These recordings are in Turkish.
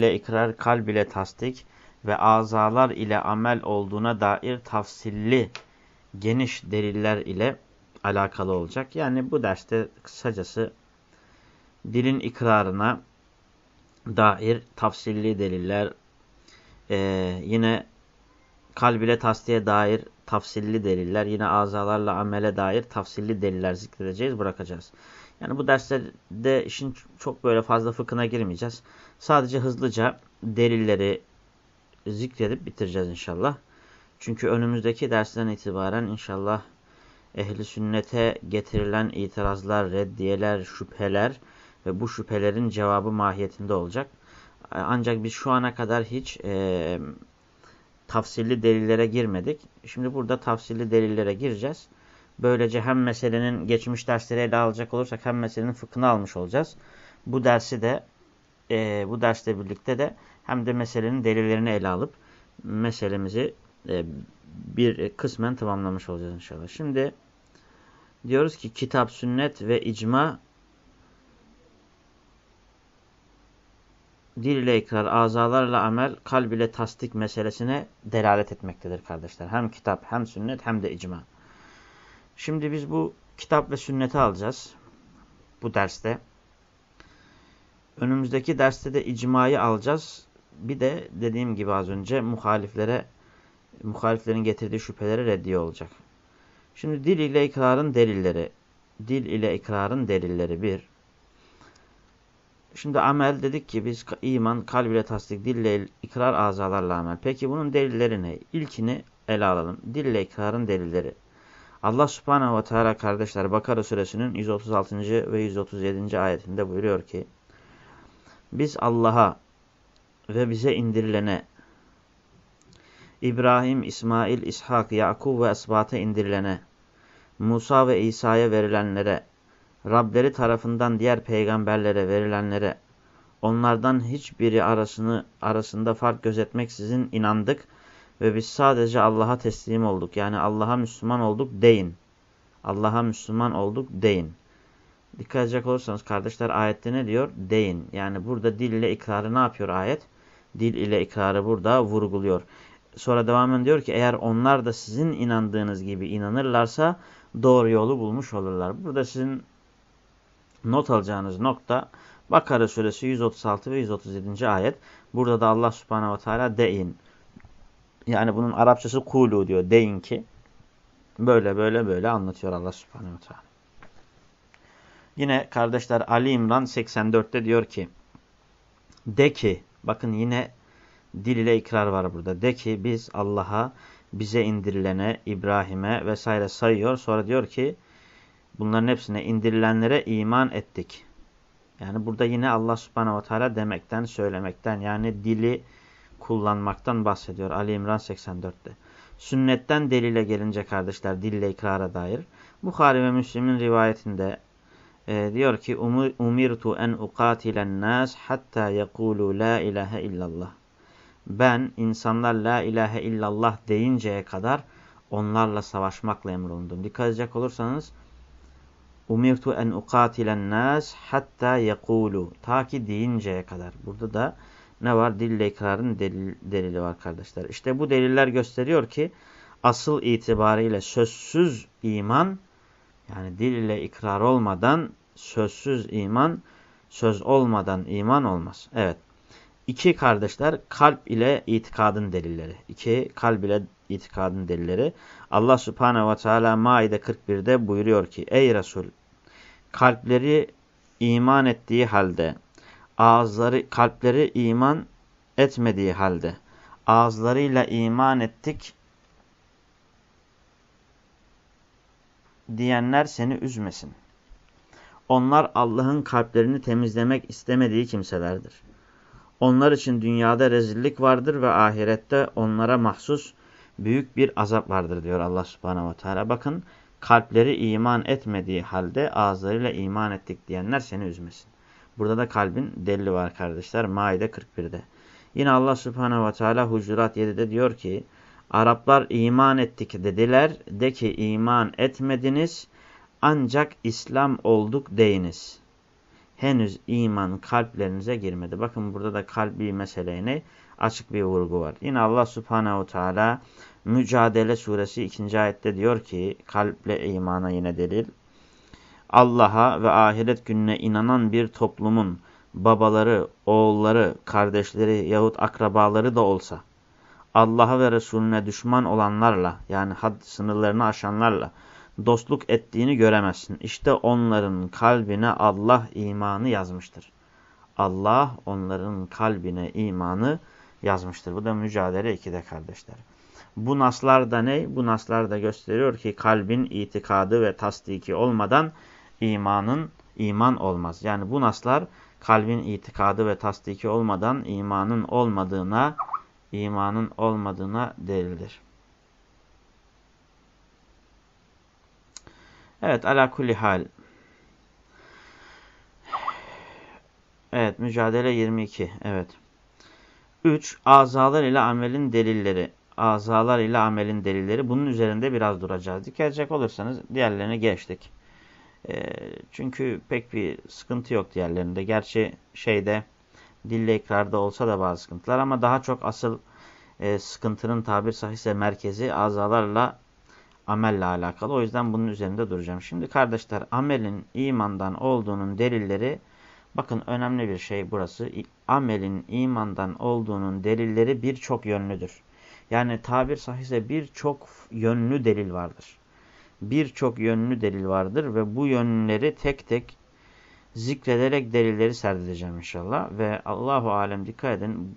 ile ikrar, kalb ile tasdik ve azalar ile amel olduğuna dair tafsilli geniş deliller ile alakalı olacak. Yani bu derste kısacası dilin ikrarına dair tafsilli deliller, e, yine kalb ile tasdiye dair tafsilli deliller, yine azalarla amele dair tafsilli deliller zikredeceğiz, bırakacağız. Yani bu derslerde işin çok böyle fazla fıkhına girmeyeceğiz. Sadece hızlıca delilleri zikredip bitireceğiz inşallah. Çünkü önümüzdeki dersten itibaren inşallah ehli sünnete getirilen itirazlar, reddiyeler, şüpheler ve bu şüphelerin cevabı mahiyetinde olacak. Ancak biz şu ana kadar hiç e, tafsilli delillere girmedik. Şimdi burada tafsilli delillere gireceğiz. Böylece hem meselenin geçmiş dersleri ele alacak olursak hem meselenin fıkhını almış olacağız. Bu dersi de e, bu dersle birlikte de hem de meselenin delillerini ele alıp meselemizi e, bir kısmen tamamlamış olacağız inşallah. Şimdi diyoruz ki kitap, sünnet ve icma dil ile ikrar, azalarla amel, kalb ile tasdik meselesine delalet etmektedir kardeşler. Hem kitap, hem sünnet, hem de icma. Şimdi biz bu kitap ve sünneti alacağız bu derste. Önümüzdeki derste de icmayı alacağız. Bir de dediğim gibi az önce muhaliflere muhaliflerin getirdiği şüphelere reddiye olacak. Şimdi dil ile ikrarın delilleri. Dil ile ikrarın delilleri bir. Şimdi amel dedik ki biz iman, kalb ile tasdik, dil ile ikrar, azalarla amel. Peki bunun delilleri ne? İlkini ele alalım. Dil ile ikrarın delilleri. Allah subhanehu ve teala kardeşler Bakara suresinin 136. ve 137. ayetinde buyuruyor ki Biz Allah'a ve bize indirilene İbrahim, İsmail, İshak, Yakub ve esbata indirilene Musa ve İsa'ya verilenlere Rableri tarafından diğer peygamberlere verilenlere onlardan hiçbiri arasını arasında fark gözetmeksizin inandık ve biz sadece Allah'a teslim olduk. Yani Allah'a Müslüman olduk deyin. Allah'a Müslüman olduk deyin. Dikkat edecek olursanız kardeşler ayette ne diyor? Deyin. Yani burada dil ile ikrarı ne yapıyor ayet? Dil ile ikrarı burada vurguluyor. Sonra devam ediyor ki eğer onlar da sizin inandığınız gibi inanırlarsa doğru yolu bulmuş olurlar. Burada sizin not alacağınız nokta Bakara suresi 136 ve 137. ayet. Burada da Allah subhanehu ve teala deyin. Yani bunun Arapçası kulu diyor. Deyin ki. Böyle böyle böyle anlatıyor Allah subhanehu ve teala. Yine kardeşler Ali İmran 84'te diyor ki. De ki. Bakın yine dil ile ikrar var burada. De ki biz Allah'a bize indirilene, İbrahim'e vesaire sayıyor. Sonra diyor ki bunların hepsine indirilenlere iman ettik. Yani burada yine Allah subhanehu ve teala demekten, söylemekten yani dili kullanmaktan bahsediyor Ali İmran 84'te. Sünnetten delile gelince kardeşler dille ikrara dair. Bukhari ve Müslim'in rivayetinde e, diyor ki umirtu en uqatilen nas hatta yekulu la ilahe illallah. Ben insanlar la ilahe illallah deyinceye kadar onlarla savaşmakla emrolundum. Dikkat edecek olursanız umirtu en uqatilen nas hatta yekulu ta ki deyinceye kadar. Burada da ne var? Dille ikrarın delil, delili var kardeşler. İşte bu deliller gösteriyor ki asıl itibariyle sözsüz iman yani dil ile ikrar olmadan sözsüz iman söz olmadan iman olmaz. Evet. İki kardeşler kalp ile itikadın delilleri. İki kalp ile itikadın delilleri. Allah subhanehu ve teala Maide 41'de buyuruyor ki Ey Resul kalpleri iman ettiği halde ağızları kalpleri iman etmediği halde ağızlarıyla iman ettik diyenler seni üzmesin. Onlar Allah'ın kalplerini temizlemek istemediği kimselerdir. Onlar için dünyada rezillik vardır ve ahirette onlara mahsus büyük bir azap vardır diyor Allah subhanehu ve teala. Bakın kalpleri iman etmediği halde ağızlarıyla iman ettik diyenler seni üzmesin. Burada da kalbin delili var kardeşler. Maide 41'de. Yine Allah subhanehu ve teala Hucurat 7'de diyor ki Araplar iman ettik dediler. De ki iman etmediniz ancak İslam olduk deyiniz. henüz iman kalplerinize girmedi. Bakın burada da kalbi meseleye ne? Açık bir vurgu var. Yine Allah subhanehu teala Mücadele suresi 2. ayette diyor ki kalple imana yine delil. Allah'a ve ahiret gününe inanan bir toplumun babaları, oğulları, kardeşleri yahut akrabaları da olsa Allah'a ve Resulüne düşman olanlarla yani had sınırlarını aşanlarla dostluk ettiğini göremezsin. İşte onların kalbine Allah imanı yazmıştır. Allah onların kalbine imanı yazmıştır. Bu da mücadele 2'de kardeşler. Bu naslar da ne? Bu naslar da gösteriyor ki kalbin itikadı ve tasdiki olmadan imanın iman olmaz. Yani bu naslar kalbin itikadı ve tasdiki olmadan imanın olmadığına imanın olmadığına delildir. Evet ala kulli hal. Evet mücadele 22. Evet. 3. Azalar ile amelin delilleri. Azalar ile amelin delilleri. Bunun üzerinde biraz duracağız. Dikkat olursanız diğerlerini geçtik. E, çünkü pek bir sıkıntı yok diğerlerinde. Gerçi şeyde dille ikrarda olsa da bazı sıkıntılar ama daha çok asıl e, sıkıntının tabir sahihse merkezi azalarla amelle alakalı. O yüzden bunun üzerinde duracağım. Şimdi kardeşler amelin imandan olduğunun delilleri bakın önemli bir şey burası. Amelin imandan olduğunun delilleri birçok yönlüdür. Yani tabir sahihse birçok yönlü delil vardır. Birçok yönlü delil vardır ve bu yönleri tek tek zikrederek delilleri serdedeceğim inşallah. Ve Allahu Alem dikkat edin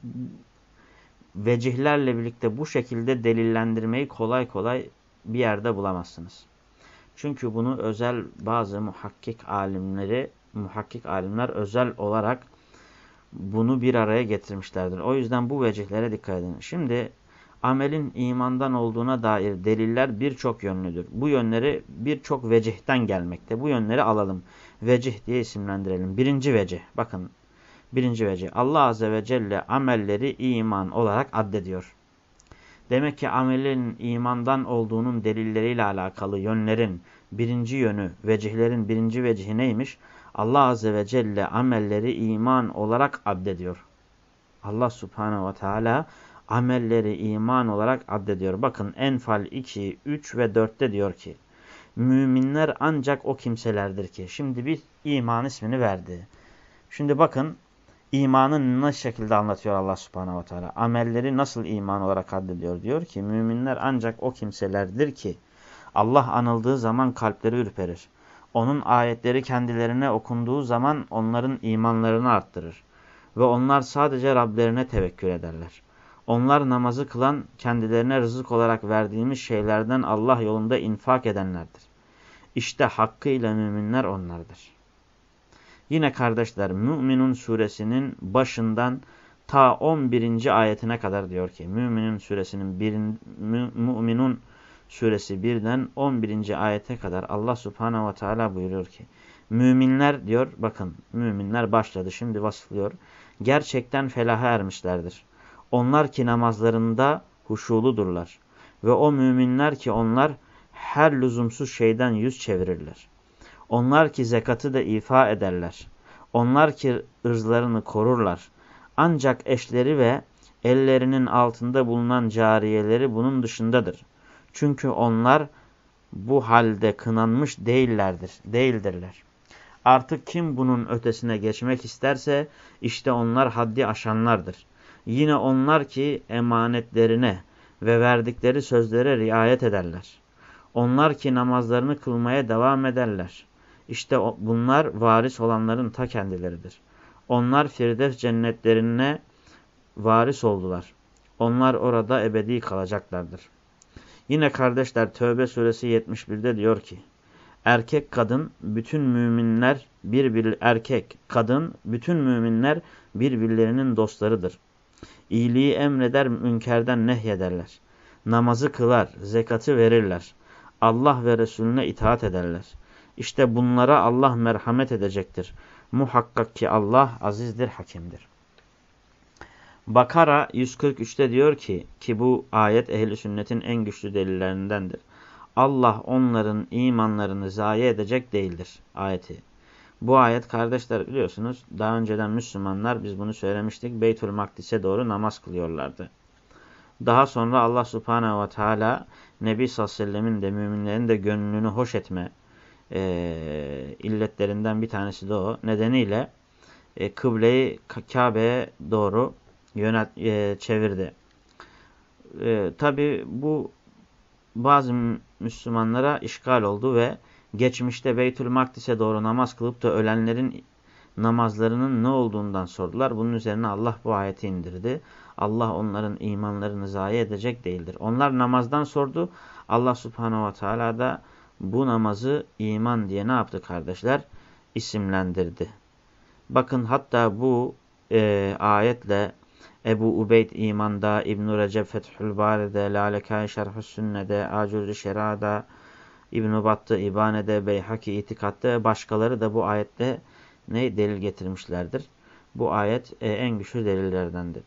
vecihlerle birlikte bu şekilde delillendirmeyi kolay kolay bir yerde bulamazsınız. Çünkü bunu özel bazı muhakkik alimleri, muhakkik alimler özel olarak bunu bir araya getirmişlerdir. O yüzden bu vecihlere dikkat edin. Şimdi amelin imandan olduğuna dair deliller birçok yönlüdür. Bu yönleri birçok vecihten gelmekte. Bu yönleri alalım. Vecih diye isimlendirelim. Birinci vecih. Bakın birinci vecih. Allah Azze ve Celle amelleri iman olarak addediyor. Demek ki amelin imandan olduğunun delilleriyle alakalı yönlerin birinci yönü, vecihlerin birinci vecihi neymiş? Allah Azze ve Celle amelleri iman olarak addediyor. Allah Subhanahu ve Teala amelleri iman olarak addediyor. Bakın Enfal 2, 3 ve 4'te diyor ki Müminler ancak o kimselerdir ki. Şimdi bir iman ismini verdi. Şimdi bakın imanı nasıl şekilde anlatıyor Allah subhanehu ve teala. Amelleri nasıl iman olarak addediyor. Diyor ki müminler ancak o kimselerdir ki Allah anıldığı zaman kalpleri ürperir. Onun ayetleri kendilerine okunduğu zaman onların imanlarını arttırır. Ve onlar sadece Rablerine tevekkül ederler. Onlar namazı kılan, kendilerine rızık olarak verdiğimiz şeylerden Allah yolunda infak edenlerdir. İşte hakkıyla müminler onlardır. Yine kardeşler Müminun suresinin başından ta 11. ayetine kadar diyor ki Müminun suresinin bir, mü, Müminun suresi 1'den 11. ayete kadar Allah subhanehu ve teala buyuruyor ki Müminler diyor bakın müminler başladı şimdi vasıflıyor. Gerçekten felaha ermişlerdir. Onlar ki namazlarında huşuludurlar. Ve o müminler ki onlar her lüzumsuz şeyden yüz çevirirler. Onlar ki zekatı da ifa ederler. Onlar ki ırzlarını korurlar. Ancak eşleri ve ellerinin altında bulunan cariyeleri bunun dışındadır. Çünkü onlar bu halde kınanmış değillerdir, değildirler. Artık kim bunun ötesine geçmek isterse işte onlar haddi aşanlardır. Yine onlar ki emanetlerine ve verdikleri sözlere riayet ederler. Onlar ki namazlarını kılmaya devam ederler. İşte bunlar varis olanların ta kendileridir. Onlar Firdevs cennetlerine varis oldular. Onlar orada ebedi kalacaklardır. Yine kardeşler Tövbe suresi 71'de diyor ki Erkek kadın bütün müminler bir erkek kadın bütün müminler birbirlerinin dostlarıdır. İyiliği emreder, münkerden nehyederler. Namazı kılar, zekatı verirler. Allah ve Resulüne itaat ederler. İşte bunlara Allah merhamet edecektir. Muhakkak ki Allah azizdir, hakimdir. Bakara 143'te diyor ki, ki bu ayet ehli sünnetin en güçlü delillerindendir. Allah onların imanlarını zayi edecek değildir ayeti. Bu ayet kardeşler biliyorsunuz daha önceden Müslümanlar biz bunu söylemiştik. Beytül Makdis'e doğru namaz kılıyorlardı. Daha sonra Allah Subhanahu ve Teala Nebi sallallahu aleyhi ve sellemin de müminlerin de gönlünü hoş etme e, illetlerinden bir tanesi de o. Nedeniyle e, kıbleyi Kabe'ye doğru yönet, e, çevirdi. E, Tabi bu bazı Müslümanlara işgal oldu ve geçmişte Beytül Makdis'e doğru namaz kılıp da ölenlerin namazlarının ne olduğundan sordular. Bunun üzerine Allah bu ayeti indirdi. Allah onların imanlarını zayi edecek değildir. Onlar namazdan sordu. Allah subhanahu ve teala da bu namazı iman diye ne yaptı kardeşler? İsimlendirdi. Bakın hatta bu e, ayetle Ebu Ubeyd imanda, İbn-i Recep Fethül Bari'de, Lalekai Şerhü Sünne'de, Acur-i Şera'da, İbn-i Battı İbane'de, Beyhaki İtikad'da başkaları da bu ayette ne delil getirmişlerdir. Bu ayet e, en güçlü delillerdendir.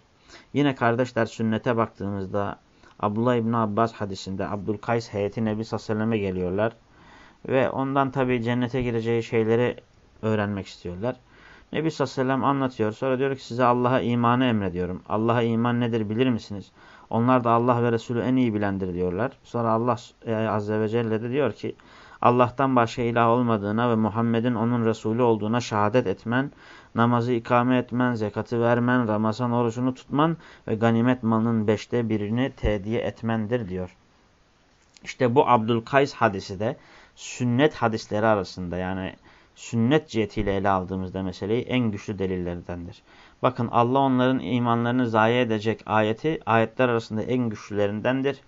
Yine kardeşler sünnete baktığımızda Abdullah İbni Abbas hadisinde Abdülkays heyeti Nebi Sallallahu geliyorlar. Ve ondan tabi cennete gireceği şeyleri öğrenmek istiyorlar. Nebi Sallallahu anlatıyor. Sonra diyor ki size Allah'a imanı emrediyorum. Allah'a iman nedir bilir misiniz? Onlar da Allah ve Resulü en iyi bilendir diyorlar. Sonra Allah e, Azze ve Celle de diyor ki Allah'tan başka ilah olmadığına ve Muhammed'in onun Resulü olduğuna şehadet etmen, namazı ikame etmen, zekatı vermen, Ramazan orucunu tutman ve ganimet malının beşte birini tediye etmendir diyor. İşte bu Abdülkays hadisi de sünnet hadisleri arasında yani sünnet cihetiyle ele aldığımızda meseleyi en güçlü delillerindendir. Bakın Allah onların imanlarını zayi edecek ayeti ayetler arasında en güçlülerindendir.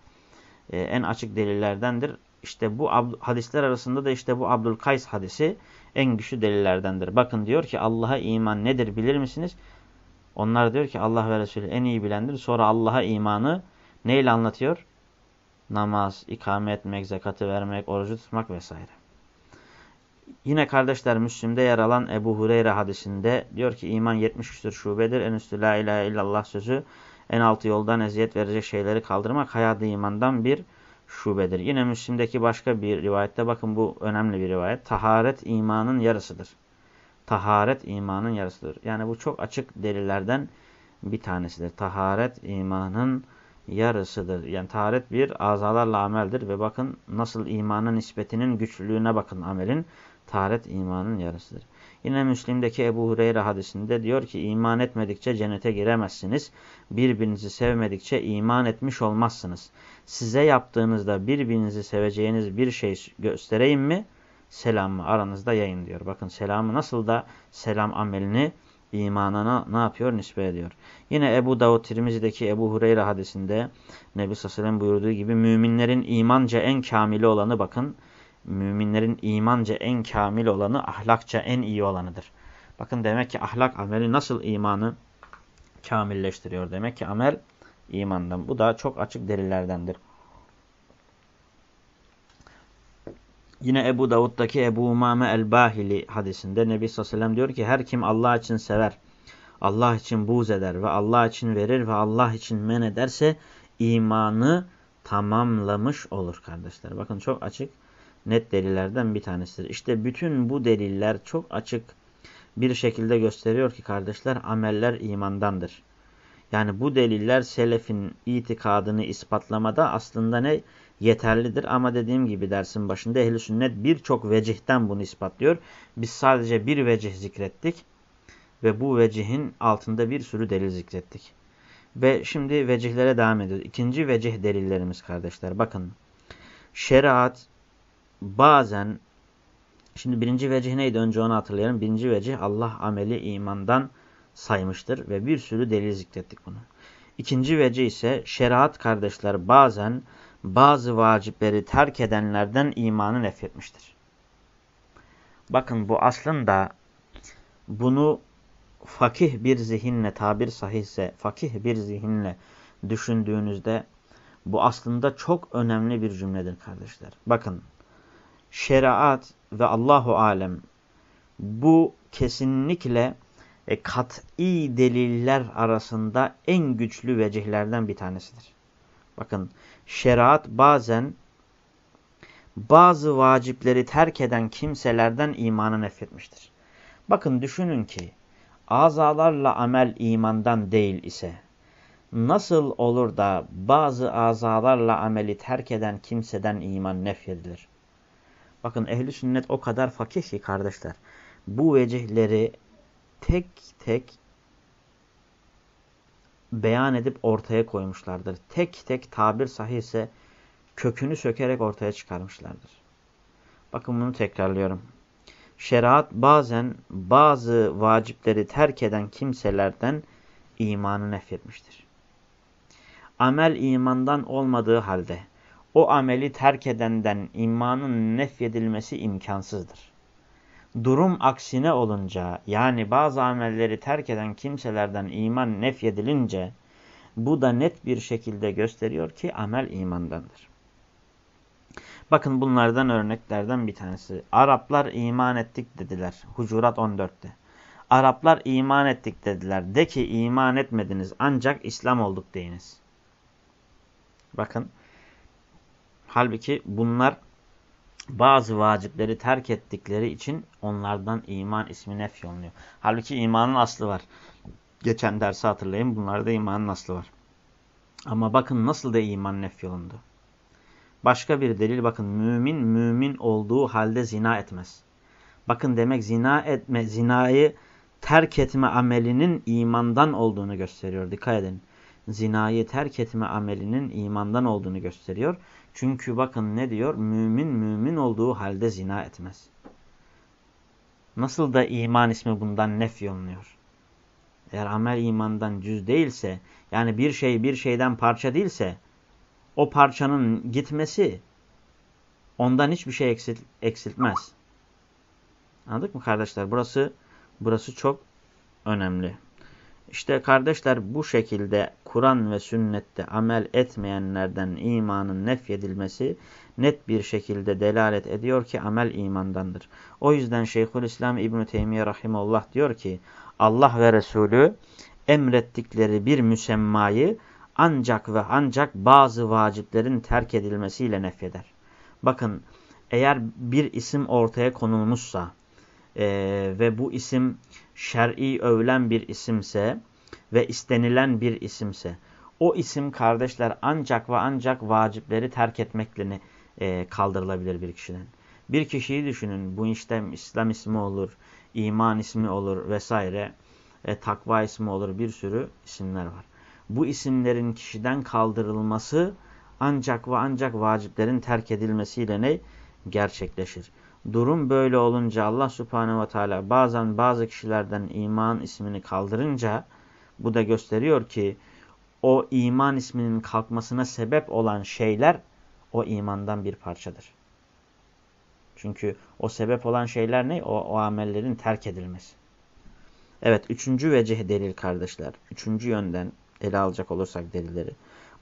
Ee, en açık delillerdendir. İşte bu hadisler arasında da işte bu Abdülkays hadisi en güçlü delillerdendir. Bakın diyor ki Allah'a iman nedir bilir misiniz? Onlar diyor ki Allah ve Resulü en iyi bilendir. Sonra Allah'a imanı neyle anlatıyor? Namaz, ikame etmek, zakatı vermek, orucu tutmak vesaire. Yine kardeşler Müslim'de yer alan Ebu Hureyre hadisinde diyor ki iman 70 küsur şubedir. En üstü la ilahe illallah sözü en altı yoldan eziyet verecek şeyleri kaldırmak hayatı imandan bir şubedir. Yine Müslim'deki başka bir rivayette bakın bu önemli bir rivayet. Taharet imanın yarısıdır. Taharet imanın yarısıdır. Yani bu çok açık delillerden bir tanesidir. Taharet imanın yarısıdır. Yani taharet bir azalarla ameldir ve bakın nasıl imanın nispetinin güçlülüğüne bakın amelin. Taharet imanın yarısıdır. Yine Müslim'deki Ebu Hureyre hadisinde diyor ki iman etmedikçe cennete giremezsiniz. Birbirinizi sevmedikçe iman etmiş olmazsınız. Size yaptığınızda birbirinizi seveceğiniz bir şey göstereyim mi? Selamı aranızda yayın diyor. Bakın selamı nasıl da selam amelini imanına ne yapıyor? Nispet ediyor. Yine Ebu Davud Tirmizi'deki Ebu Hureyre hadisinde Nebi Sallallahu buyurduğu gibi müminlerin imanca en kamili olanı bakın müminlerin imanca en kamil olanı, ahlakça en iyi olanıdır. Bakın demek ki ahlak ameli nasıl imanı kamilleştiriyor? Demek ki amel imandan. Bu da çok açık delillerdendir. Yine Ebu Davud'daki Ebu Umame el-Bahili hadisinde Nebi sallallahu aleyhi ve diyor ki her kim Allah için sever, Allah için buğz eder ve Allah için verir ve Allah için men ederse imanı tamamlamış olur kardeşler. Bakın çok açık net delillerden bir tanesidir. İşte bütün bu deliller çok açık bir şekilde gösteriyor ki kardeşler ameller imandandır. Yani bu deliller selefin itikadını ispatlamada aslında ne? Yeterlidir ama dediğim gibi dersin başında ehl sünnet birçok vecihten bunu ispatlıyor. Biz sadece bir vecih zikrettik ve bu vecihin altında bir sürü delil zikrettik. Ve şimdi vecihlere devam ediyoruz. İkinci vecih delillerimiz kardeşler. Bakın şeriat bazen şimdi birinci vecih neydi önce onu hatırlayalım. Birinci vecih Allah ameli imandan saymıştır ve bir sürü delil zikrettik bunu. İkinci vecih ise şeriat kardeşler bazen bazı vacipleri terk edenlerden imanı nefretmiştir. Bakın bu aslında bunu fakih bir zihinle tabir sahihse fakih bir zihinle düşündüğünüzde bu aslında çok önemli bir cümledir kardeşler. Bakın şeriat ve Allahu alem bu kesinlikle e, kat'i deliller arasında en güçlü vecihlerden bir tanesidir. Bakın şeriat bazen bazı vacipleri terk eden kimselerden imanı nefretmiştir. Bakın düşünün ki azalarla amel imandan değil ise nasıl olur da bazı azalarla ameli terk eden kimseden iman nefyedilir? Bakın ehli sünnet o kadar fakih ki kardeşler. Bu vecihleri tek tek beyan edip ortaya koymuşlardır. Tek tek tabir sahihse kökünü sökerek ortaya çıkarmışlardır. Bakın bunu tekrarlıyorum. Şeriat bazen bazı vacipleri terk eden kimselerden imanı nefretmiştir. Amel imandan olmadığı halde o ameli terk edenden imanın nefyedilmesi imkansızdır. Durum aksine olunca yani bazı amelleri terk eden kimselerden iman nefyedilince bu da net bir şekilde gösteriyor ki amel imandandır. Bakın bunlardan örneklerden bir tanesi. Araplar iman ettik dediler. Hucurat 14'te. Araplar iman ettik dediler. De ki iman etmediniz ancak İslam olduk deyiniz. Bakın. Halbuki bunlar bazı vacipleri terk ettikleri için onlardan iman ismi nef yolunuyor. Halbuki imanın aslı var. Geçen dersi hatırlayın bunlarda imanın aslı var. Ama bakın nasıl da iman nef yolundu. Başka bir delil bakın mümin mümin olduğu halde zina etmez. Bakın demek zina etme, zinayı terk etme amelinin imandan olduğunu gösteriyor. Dikkat edin. Zinayı terk etme amelinin imandan olduğunu gösteriyor. Çünkü bakın ne diyor? Mümin mümin olduğu halde zina etmez. Nasıl da iman ismi bundan nef yolunuyor. Eğer amel imandan cüz değilse, yani bir şey bir şeyden parça değilse, o parçanın gitmesi ondan hiçbir şey eksilt, eksiltmez. Anladık mı kardeşler? Burası burası çok önemli. İşte kardeşler bu şekilde Kur'an ve sünnette amel etmeyenlerden imanın nefyedilmesi net bir şekilde delalet ediyor ki amel imandandır. O yüzden Şeyhülislam İbn-i Teymiye diyor ki Allah ve Resulü emrettikleri bir müsemmayı ancak ve ancak bazı vaciplerin terk edilmesiyle nefyeder. Bakın eğer bir isim ortaya konulmuşsa e, ve bu isim şer'i övülen bir isimse ve istenilen bir isimse o isim kardeşler ancak ve ancak vacipleri terk etmekle e, kaldırılabilir bir kişiden. Bir kişiyi düşünün bu işte İslam ismi olur, iman ismi olur vesaire, e, takva ismi olur bir sürü isimler var bu isimlerin kişiden kaldırılması ancak ve ancak vaciplerin terk edilmesiyle ne? Gerçekleşir. Durum böyle olunca Allah subhanehu ve teala bazen bazı kişilerden iman ismini kaldırınca bu da gösteriyor ki o iman isminin kalkmasına sebep olan şeyler o imandan bir parçadır. Çünkü o sebep olan şeyler ne? O, o amellerin terk edilmesi. Evet üçüncü vecih delil kardeşler. Üçüncü yönden ele alacak olursak delilleri.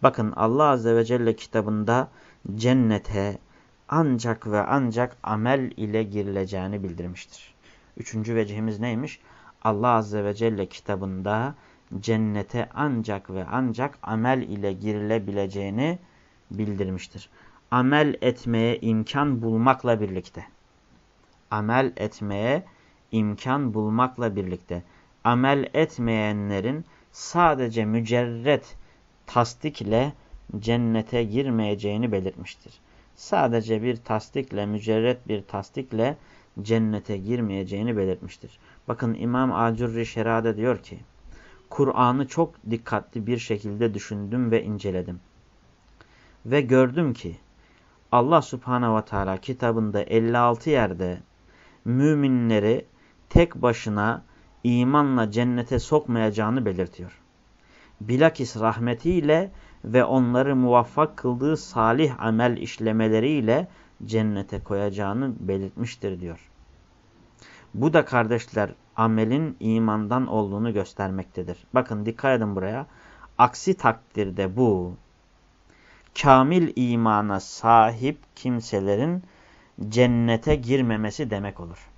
Bakın Allah Azze ve Celle kitabında cennete ancak ve ancak amel ile girileceğini bildirmiştir. Üçüncü vecihimiz neymiş? Allah Azze ve Celle kitabında cennete ancak ve ancak amel ile girilebileceğini bildirmiştir. Amel etmeye imkan bulmakla birlikte. Amel etmeye imkan bulmakla birlikte. Amel etmeyenlerin sadece mücerret tasdikle cennete girmeyeceğini belirtmiştir. Sadece bir tasdikle, mücerret bir tasdikle cennete girmeyeceğini belirtmiştir. Bakın İmam Acurri Şerade diyor ki, Kur'an'ı çok dikkatli bir şekilde düşündüm ve inceledim. Ve gördüm ki, Allah Subhanahu ve Teala kitabında 56 yerde müminleri tek başına imanla cennete sokmayacağını belirtiyor. Bilakis rahmetiyle ve onları muvaffak kıldığı salih amel işlemeleriyle cennete koyacağını belirtmiştir diyor. Bu da kardeşler amelin imandan olduğunu göstermektedir. Bakın dikkat edin buraya. Aksi takdirde bu kamil imana sahip kimselerin cennete girmemesi demek olur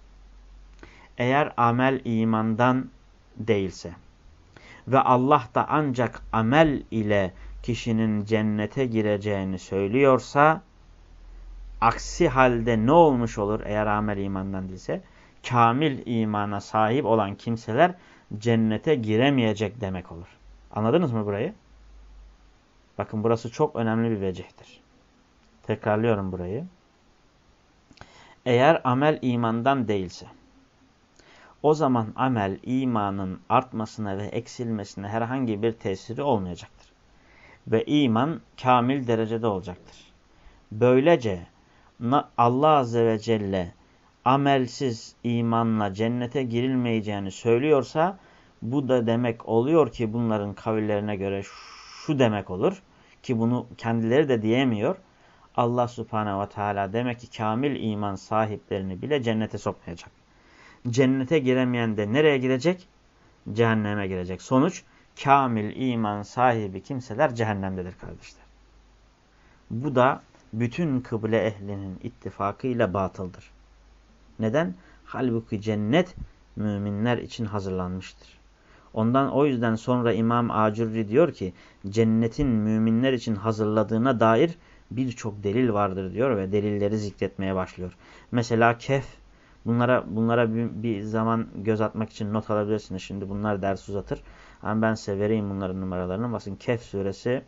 eğer amel imandan değilse ve Allah da ancak amel ile kişinin cennete gireceğini söylüyorsa aksi halde ne olmuş olur eğer amel imandan değilse? kamil imana sahip olan kimseler cennete giremeyecek demek olur. Anladınız mı burayı? Bakın burası çok önemli bir vecihtir. Tekrarlıyorum burayı. Eğer amel imandan değilse, o zaman amel imanın artmasına ve eksilmesine herhangi bir tesiri olmayacaktır. Ve iman kamil derecede olacaktır. Böylece Allah Azze ve Celle amelsiz imanla cennete girilmeyeceğini söylüyorsa bu da demek oluyor ki bunların kavillerine göre şu demek olur ki bunu kendileri de diyemiyor. Allah subhanehu ve teala demek ki kamil iman sahiplerini bile cennete sokmayacak. Cennete giremeyen de nereye girecek? Cehenneme girecek. Sonuç kamil iman sahibi kimseler cehennemdedir kardeşler. Bu da bütün kıble ehlinin ittifakıyla batıldır. Neden? Halbuki cennet müminler için hazırlanmıştır. Ondan o yüzden sonra İmam Acurri diyor ki cennetin müminler için hazırladığına dair birçok delil vardır diyor ve delilleri zikretmeye başlıyor. Mesela Kehf bunlara bunlara bir, bir zaman göz atmak için not alabilirsiniz. Şimdi bunlar ders uzatır. Ama ben size vereyim bunların numaralarını. Bakın Kehf suresi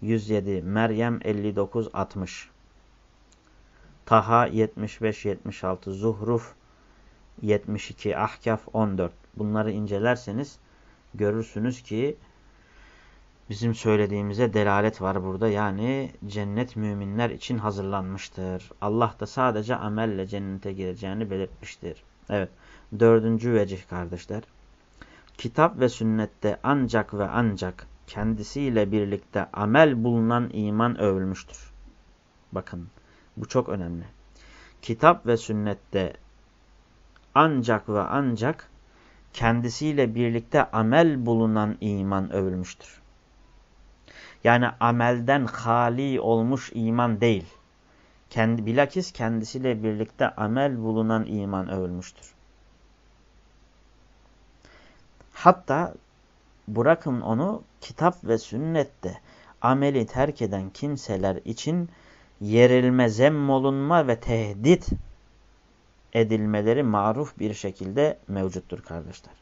107, Meryem 59 60. Taha 75 76, Zuhruf 72, Ahkaf 14. Bunları incelerseniz görürsünüz ki bizim söylediğimize delalet var burada. Yani cennet müminler için hazırlanmıştır. Allah da sadece amelle cennete gireceğini belirtmiştir. Evet. Dördüncü vecih kardeşler. Kitap ve sünnette ancak ve ancak kendisiyle birlikte amel bulunan iman övülmüştür. Bakın bu çok önemli. Kitap ve sünnette ancak ve ancak kendisiyle birlikte amel bulunan iman övülmüştür. Yani amelden hali olmuş iman değil. Kendi, bilakis kendisiyle birlikte amel bulunan iman övülmüştür. Hatta bırakın onu kitap ve sünnette ameli terk eden kimseler için yerilme, zemmolunma ve tehdit edilmeleri maruf bir şekilde mevcuttur kardeşler.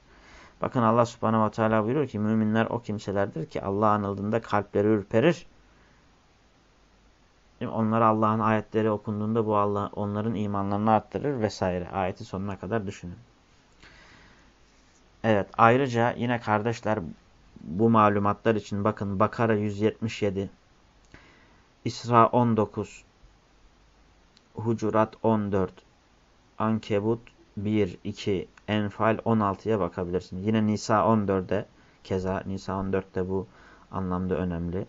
Bakın Allah subhanehu ve teala buyuruyor ki müminler o kimselerdir ki Allah anıldığında kalpleri ürperir. Onlara Allah'ın ayetleri okunduğunda bu Allah onların imanlarını arttırır vesaire. Ayeti sonuna kadar düşünün. Evet ayrıca yine kardeşler bu malumatlar için bakın Bakara 177, İsra 19, Hucurat 14, Ankebut 1, 2, Enfal 16'ya bakabilirsiniz. Yine Nisa 14'de keza Nisa 14'te bu anlamda önemli.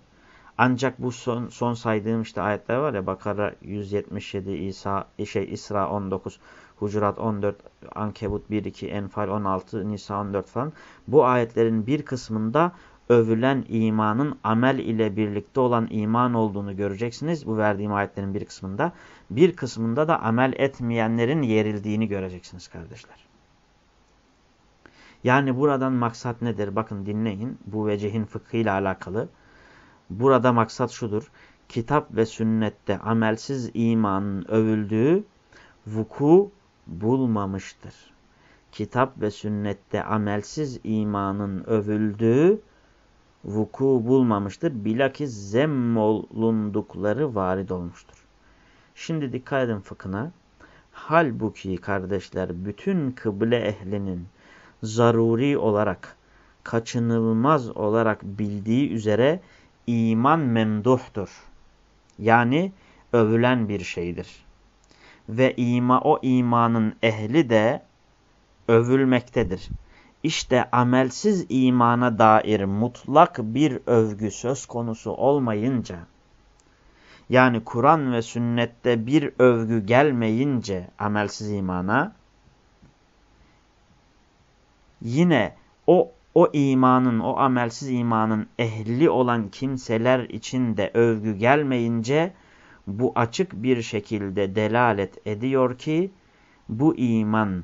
Ancak bu son, son saydığım işte ayetler var ya Bakara 177, İsa, şey, İsra 19, Hucurat 14, Ankebut 1, 2, Enfal 16, Nisa 14 falan. Bu ayetlerin bir kısmında övülen imanın amel ile birlikte olan iman olduğunu göreceksiniz. Bu verdiğim ayetlerin bir kısmında. Bir kısmında da amel etmeyenlerin yerildiğini göreceksiniz kardeşler. Yani buradan maksat nedir? Bakın dinleyin. Bu vecehin fıkhıyla alakalı. Burada maksat şudur. Kitap ve sünnette amelsiz imanın övüldüğü vuku bulmamıştır. Kitap ve sünnette amelsiz imanın övüldüğü vuku bulmamıştır. Bilakis zemmolundukları varid olmuştur. Şimdi dikkat edin fıkhına. Halbuki kardeşler bütün kıble ehlinin zaruri olarak, kaçınılmaz olarak bildiği üzere iman memduhtur. Yani övülen bir şeydir. Ve ima, o imanın ehli de övülmektedir. İşte amelsiz imana dair mutlak bir övgü söz konusu olmayınca, yani Kur'an ve sünnette bir övgü gelmeyince amelsiz imana, yine o o imanın, o amelsiz imanın ehli olan kimseler için de övgü gelmeyince bu açık bir şekilde delalet ediyor ki bu iman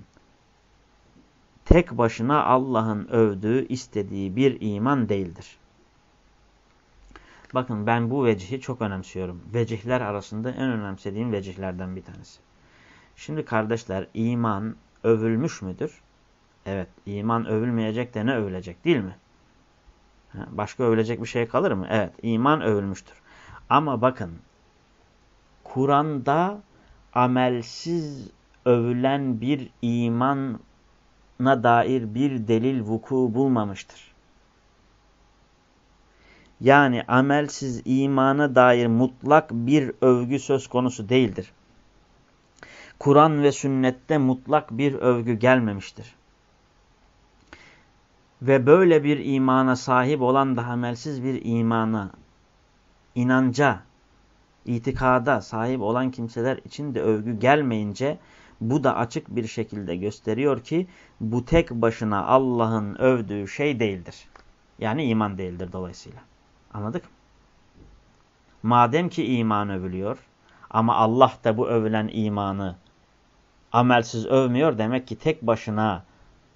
tek başına Allah'ın övdüğü, istediği bir iman değildir. Bakın ben bu vecihi çok önemsiyorum. Vecihler arasında en önemsediğim vecihlerden bir tanesi. Şimdi kardeşler iman övülmüş müdür? Evet. iman övülmeyecek de ne övülecek değil mi? Başka övülecek bir şey kalır mı? Evet. iman övülmüştür. Ama bakın Kur'an'da amelsiz övülen bir imana dair bir delil vuku bulmamıştır. Yani amelsiz imana dair mutlak bir övgü söz konusu değildir. Kur'an ve sünnette mutlak bir övgü gelmemiştir. Ve böyle bir imana sahip olan da amelsiz bir imana, inanca, itikada sahip olan kimseler için de övgü gelmeyince bu da açık bir şekilde gösteriyor ki bu tek başına Allah'ın övdüğü şey değildir. Yani iman değildir dolayısıyla. Anladık mı? Madem ki iman övülüyor ama Allah da bu övülen imanı amelsiz övmüyor demek ki tek başına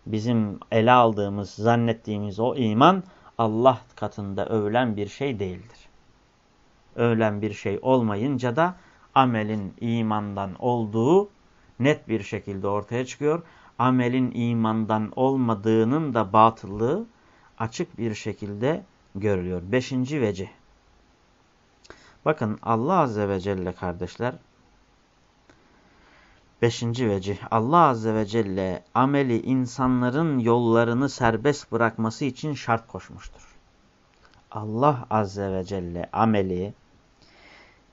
bizim ele aldığımız, zannettiğimiz o iman Allah katında övülen bir şey değildir. Övülen bir şey olmayınca da amelin imandan olduğu net bir şekilde ortaya çıkıyor. Amelin imandan olmadığının da batıllığı açık bir şekilde görülüyor. Beşinci vecih. Bakın Allah Azze ve Celle kardeşler Beşinci vecih. Allah Azze ve Celle ameli insanların yollarını serbest bırakması için şart koşmuştur. Allah Azze ve Celle ameli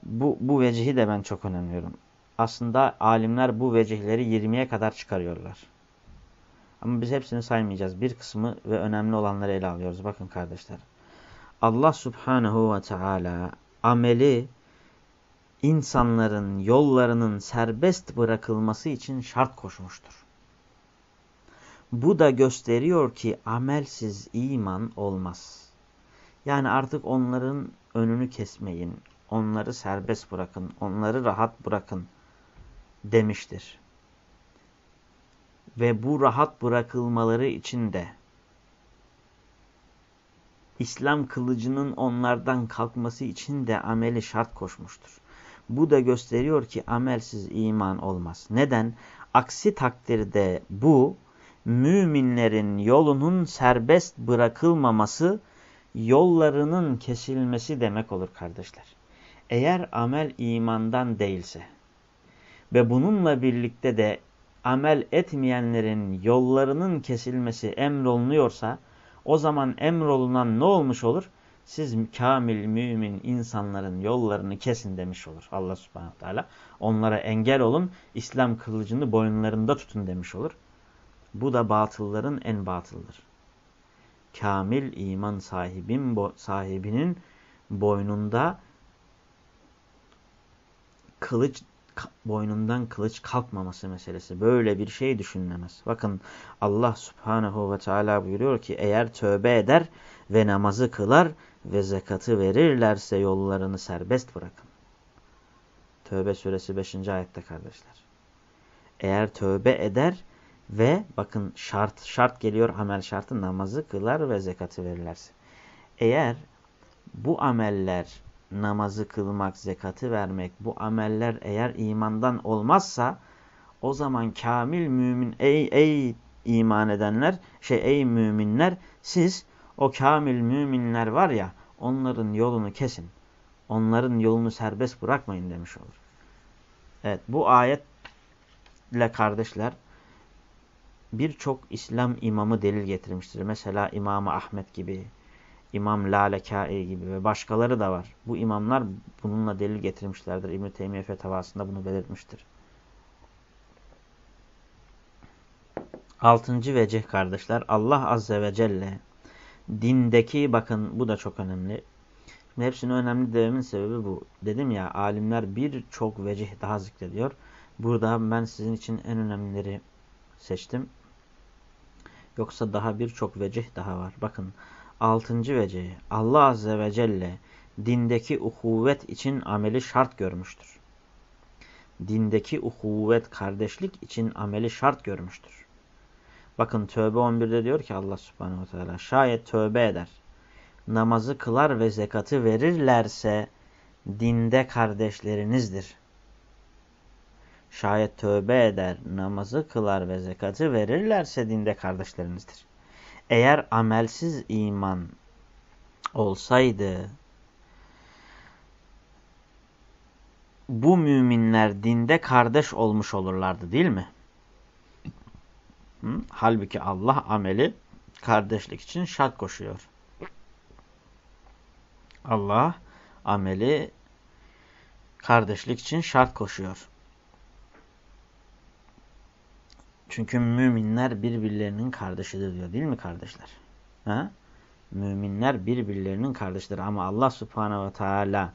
bu, bu vecihi de ben çok önemliyorum. Aslında alimler bu vecihleri 20'ye kadar çıkarıyorlar. Ama biz hepsini saymayacağız. Bir kısmı ve önemli olanları ele alıyoruz. Bakın kardeşler. Allah Subhanahu ve Teala ameli insanların yollarının serbest bırakılması için şart koşmuştur. Bu da gösteriyor ki amelsiz iman olmaz. Yani artık onların önünü kesmeyin, onları serbest bırakın, onları rahat bırakın demiştir. Ve bu rahat bırakılmaları için de İslam kılıcının onlardan kalkması için de ameli şart koşmuştur. Bu da gösteriyor ki amelsiz iman olmaz. Neden? Aksi takdirde bu müminlerin yolunun serbest bırakılmaması, yollarının kesilmesi demek olur kardeşler. Eğer amel imandan değilse ve bununla birlikte de amel etmeyenlerin yollarının kesilmesi emrolunuyorsa o zaman emrolunan ne olmuş olur? Siz kamil mümin insanların yollarını kesin demiş olur Allah subhanahu teala. Onlara engel olun, İslam kılıcını boyunlarında tutun demiş olur. Bu da batılların en batıldır. Kamil iman sahibin, sahibinin boynunda kılıç boynundan kılıç kalkmaması meselesi. Böyle bir şey düşünülemez. Bakın Allah subhanehu ve teala buyuruyor ki eğer tövbe eder ve namazı kılar ve zekatı verirlerse yollarını serbest bırakın. Tövbe suresi 5. ayette kardeşler. Eğer tövbe eder ve bakın şart şart geliyor amel şartı namazı kılar ve zekatı verirlerse. Eğer bu ameller namazı kılmak, zekatı vermek bu ameller eğer imandan olmazsa o zaman kamil mümin ey ey iman edenler şey ey müminler siz o kamil müminler var ya onların yolunu kesin. Onların yolunu serbest bırakmayın demiş olur. Evet bu ayetle kardeşler birçok İslam imamı delil getirmiştir. Mesela İmam Ahmet gibi, İmam Lalekai gibi ve başkaları da var. Bu imamlar bununla delil getirmişlerdir. İbn-i Teymiye fetavasında bunu belirtmiştir. Altıncı vecih kardeşler Allah Azze ve Celle dindeki bakın bu da çok önemli. Şimdi hepsinin önemli dememin sebebi bu. Dedim ya alimler birçok vecih daha zikrediyor. Burada ben sizin için en önemlileri seçtim. Yoksa daha birçok vecih daha var. Bakın Altıncı vece Allah Azze ve Celle dindeki uhuvvet için ameli şart görmüştür. Dindeki uhuvvet kardeşlik için ameli şart görmüştür. Bakın Tövbe 11'de diyor ki Allah Subhanahu Teala şayet tövbe eder, namazı kılar ve zekatı verirlerse dinde kardeşlerinizdir. şayet tövbe eder, namazı kılar ve zekatı verirlerse dinde kardeşlerinizdir. Eğer amelsiz iman olsaydı bu müminler dinde kardeş olmuş olurlardı değil mi? Halbuki Allah ameli kardeşlik için şart koşuyor. Allah ameli kardeşlik için şart koşuyor. Çünkü müminler birbirlerinin kardeşidir diyor değil mi kardeşler? Ha? Müminler birbirlerinin kardeşidir ama Allah subhanehu ve teala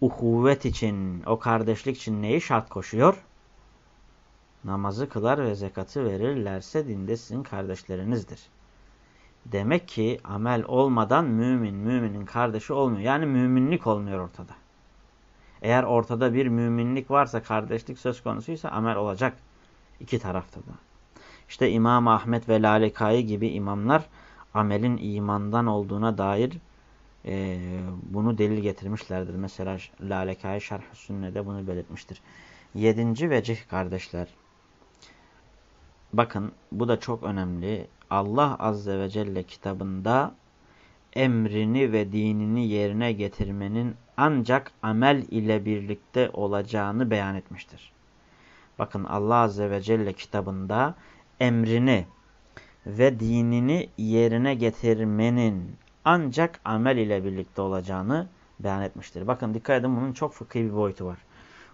uhuvvet için, o kardeşlik için neyi şart koşuyor? Namazı kılar ve zekatı verirlerse dinde sizin kardeşlerinizdir. Demek ki amel olmadan mümin, müminin kardeşi olmuyor. Yani müminlik olmuyor ortada. Eğer ortada bir müminlik varsa, kardeşlik söz konusuysa amel olacak. İki tarafta da. İşte İmam Ahmet ve Lalekai gibi imamlar amelin imandan olduğuna dair e, bunu delil getirmişlerdir. Mesela Lalekai Şerh-ü Sünne'de bunu belirtmiştir. Yedinci vecih kardeşler. Bakın bu da çok önemli. Allah Azze ve Celle kitabında emrini ve dinini yerine getirmenin ancak amel ile birlikte olacağını beyan etmiştir. Bakın Allah Azze ve Celle kitabında emrini ve dinini yerine getirmenin ancak amel ile birlikte olacağını beyan etmiştir. Bakın dikkat edin bunun çok fıkhi bir boyutu var.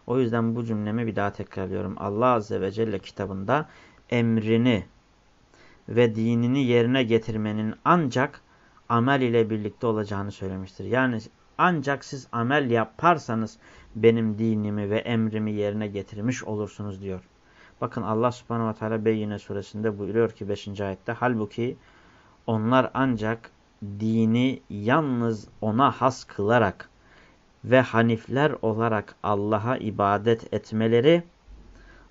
O yüzden bu cümlemi bir daha tekrarlıyorum. Allah Azze ve Celle kitabında emrini ve dinini yerine getirmenin ancak amel ile birlikte olacağını söylemiştir. Yani ancak siz amel yaparsanız benim dinimi ve emrimi yerine getirmiş olursunuz diyor. Bakın Allah subhanahu ve teala Beyyine suresinde buyuruyor ki 5. ayette halbuki onlar ancak dini yalnız ona has kılarak ve hanifler olarak Allah'a ibadet etmeleri,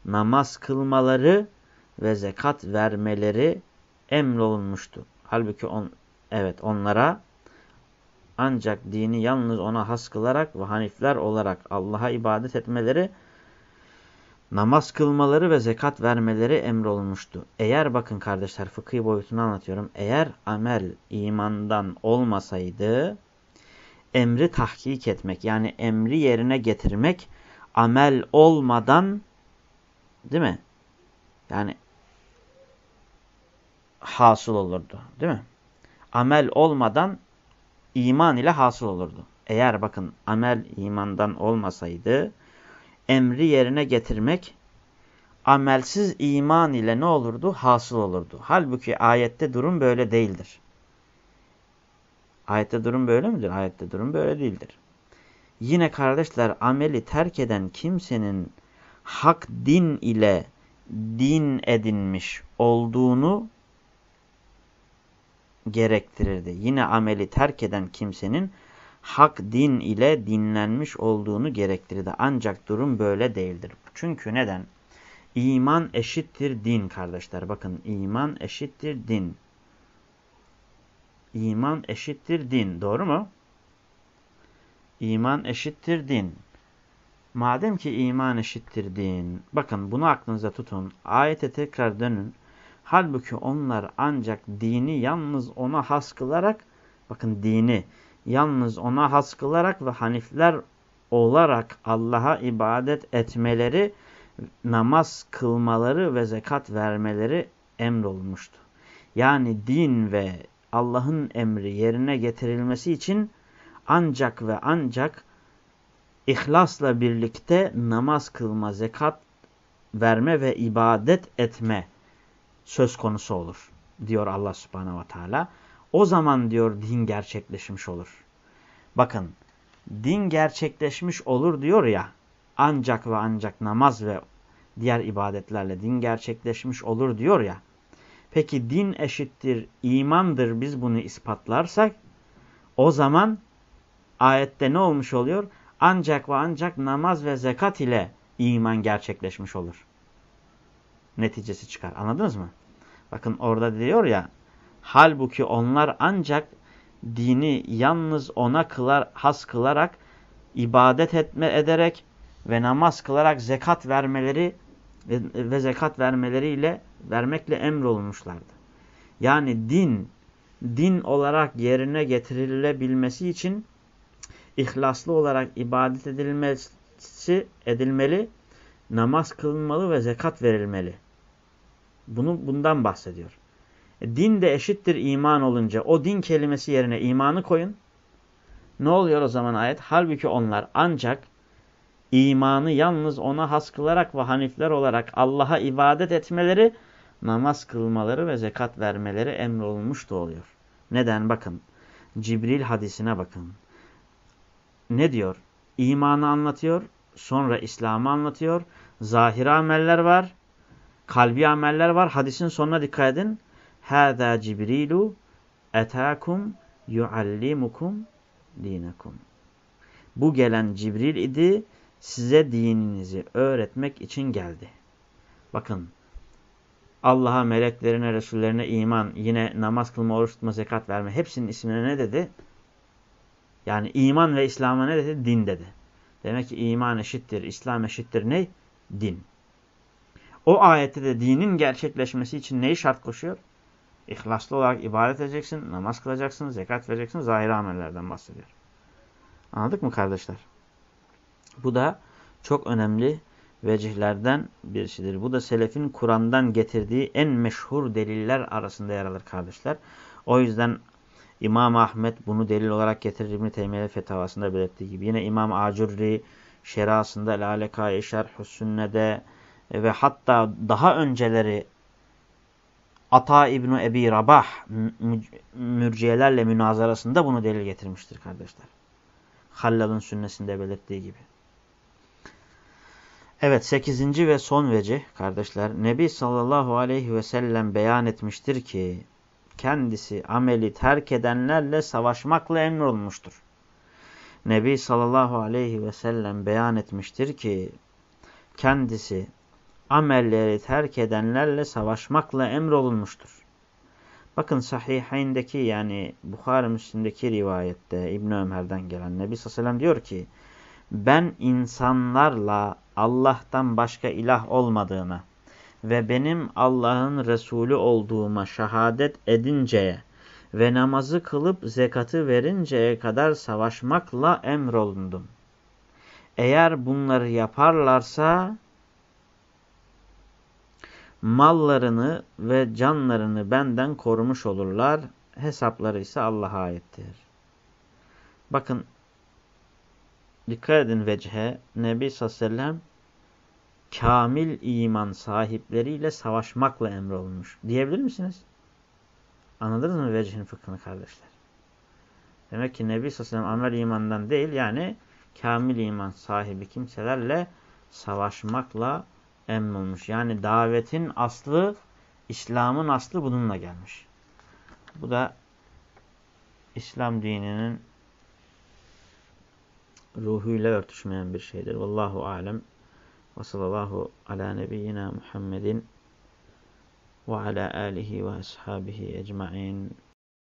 namaz kılmaları ve zekat vermeleri emrolunmuştu. Halbuki on, evet onlara ancak dini yalnız ona has kılarak ve hanifler olarak Allah'a ibadet etmeleri, namaz kılmaları ve zekat vermeleri emrolunmuştu. Eğer bakın kardeşler fıkhi boyutunu anlatıyorum. Eğer amel imandan olmasaydı emri tahkik etmek yani emri yerine getirmek amel olmadan değil mi? Yani hasıl olurdu. Değil mi? Amel olmadan iman ile hasıl olurdu. Eğer bakın amel imandan olmasaydı emri yerine getirmek amelsiz iman ile ne olurdu? Hasıl olurdu. Halbuki ayette durum böyle değildir. Ayette durum böyle midir? Ayette durum böyle değildir. Yine kardeşler ameli terk eden kimsenin hak din ile din edinmiş olduğunu gerektirirdi. Yine ameli terk eden kimsenin hak din ile dinlenmiş olduğunu gerektirirdi. Ancak durum böyle değildir. Çünkü neden? İman eşittir din kardeşler. Bakın iman eşittir din. İman eşittir din. Doğru mu? İman eşittir din. Madem ki iman eşittir din. Bakın bunu aklınıza tutun. Ayete tekrar dönün. Halbuki onlar ancak dini yalnız ona has kılarak, bakın dini yalnız ona has kılarak ve hanifler olarak Allah'a ibadet etmeleri, namaz kılmaları ve zekat vermeleri emrolmuştu. Yani din ve Allah'ın emri yerine getirilmesi için ancak ve ancak ihlasla birlikte namaz kılma, zekat verme ve ibadet etme söz konusu olur diyor Allah subhanehu ve teala. O zaman diyor din gerçekleşmiş olur. Bakın din gerçekleşmiş olur diyor ya ancak ve ancak namaz ve diğer ibadetlerle din gerçekleşmiş olur diyor ya. Peki din eşittir imandır biz bunu ispatlarsak o zaman ayette ne olmuş oluyor? Ancak ve ancak namaz ve zekat ile iman gerçekleşmiş olur. Neticesi çıkar. Anladınız mı? Bakın orada diyor ya halbuki onlar ancak dini yalnız ona kılar, has kılarak ibadet etme ederek ve namaz kılarak zekat vermeleri ve, ve zekat vermeleriyle vermekle emrolunmuşlardı. Yani din din olarak yerine getirilebilmesi için ihlaslı olarak ibadet edilmesi edilmeli, namaz kılınmalı ve zekat verilmeli. Bunu bundan bahsediyor. E, din de eşittir iman olunca o din kelimesi yerine imanı koyun. Ne oluyor o zaman ayet? Halbuki onlar ancak imanı yalnız ona has kılarak ve hanifler olarak Allah'a ibadet etmeleri, namaz kılmaları ve zekat vermeleri emrolunmuş da oluyor. Neden? Bakın. Cibril hadisine bakın. Ne diyor? İmanı anlatıyor, sonra İslam'ı anlatıyor. Zahiri ameller var, kalbi ameller var. Hadisin sonuna dikkat edin. Hâzâ Cibrilu etâkum yuallimukum dinekum. Bu gelen Cibril idi, size dininizi öğretmek için geldi. Bakın, Allah'a, meleklerine, Resullerine iman, yine namaz kılma, oruç tutma, zekat verme hepsinin ismine ne dedi? Yani iman ve İslam'a ne dedi? Din dedi. Demek ki iman eşittir, İslam eşittir ne? Din. O ayette de dinin gerçekleşmesi için neyi şart koşuyor? İhlaslı olarak ibadet edeceksin, namaz kılacaksın, zekat vereceksin, zahir amellerden bahsediyor. Anladık mı kardeşler? Bu da çok önemli vecihlerden birisidir. Bu da selefin Kur'an'dan getirdiği en meşhur deliller arasında yer alır kardeşler. O yüzden İmam Ahmet bunu delil olarak getirir İbn-i Teymiye fetavasında belirttiği gibi. Yine İmam Acurri şerasında Laleka-i Şerh-ü Sünne'de ve hatta daha önceleri Ata İbni Ebi Rabah mürciyelerle münazarasında bunu delil getirmiştir kardeşler. Hallal'ın sünnesinde belirttiği gibi. Evet sekizinci ve son veci kardeşler. Nebi sallallahu aleyhi ve sellem beyan etmiştir ki kendisi ameli terk edenlerle savaşmakla emrolmuştur. Nebi sallallahu aleyhi ve sellem beyan etmiştir ki kendisi amelleri terk edenlerle savaşmakla emrolunmuştur. Bakın sahihayndeki yani Bukhari Müslim'deki rivayette İbn Ömer'den gelen Nebi sallallahu aleyhi diyor ki ben insanlarla Allah'tan başka ilah olmadığına ve benim Allah'ın Resulü olduğuma şehadet edinceye ve namazı kılıp zekatı verinceye kadar savaşmakla emrolundum. Eğer bunları yaparlarsa mallarını ve canlarını benden korumuş olurlar. Hesapları ise Allah'a aittir. Bakın dikkat edin vecihe Nebi sallallahu kamil iman sahipleriyle savaşmakla emrolunmuş. Diyebilir misiniz? Anladınız mı vecihin fıkhını kardeşler? Demek ki Nebi sallallahu aleyhi ve sellem amel imandan değil yani kamil iman sahibi kimselerle savaşmakla emrolmuş. Yani davetin aslı, İslam'ın aslı bununla gelmiş. Bu da İslam dininin ruhuyla örtüşmeyen bir şeydir. Vallahu alem. Ve sallallahu ala nebiyyina Muhammedin ve ala alihi ve ashabihi ecma'in.